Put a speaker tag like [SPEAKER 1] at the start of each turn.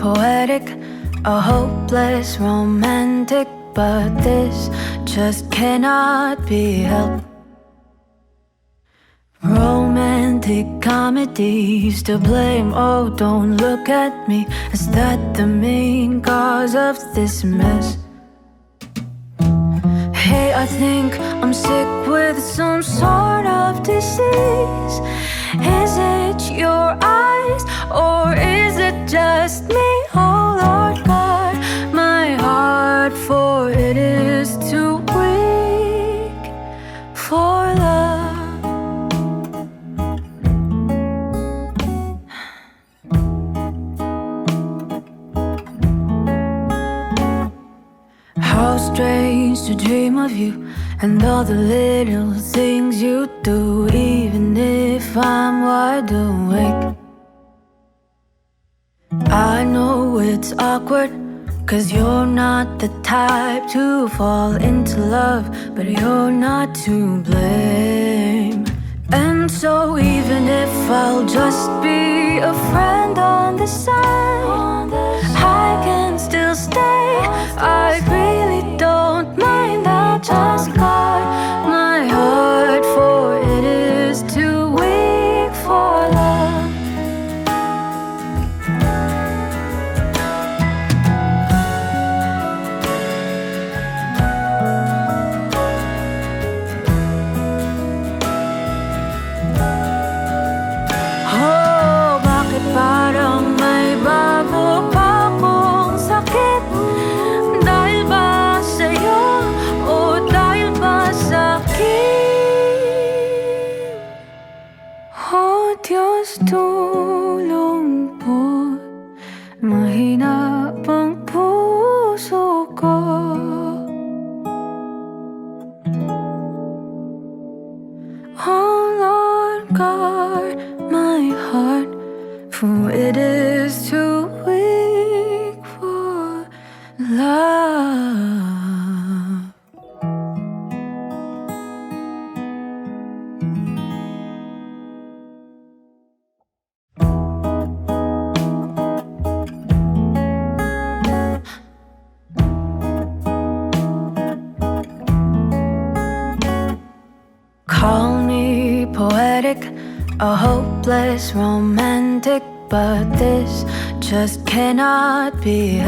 [SPEAKER 1] poetic, a hopeless romantic, but this just cannot be helped. Romantic comedies to blame. Oh, don't look at me. Is that the main cause of this mess? Hey, I think I'm sick with some sort of disease. Is it your strange to dream of you and all the little things you do, even if I'm wide awake. I know it's awkward, cause you're not the type to fall into love, but you're not to blame. And so, even if I'll just be a friend on the side, Diyos, tulong po Mahina pang puso ko Oh Lord, guard my heart, for it is too weak for love. Call me poetic, a hopeless romantic, but this just cannot be